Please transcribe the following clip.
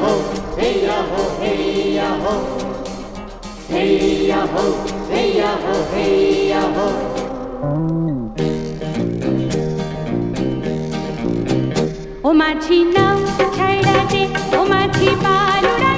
ho, hey ya ho, hey ya ho. Hey ya ho, hey ya ho, hey ya ho. ओ माझी नाव छायला दे ओ माझी बालुडायला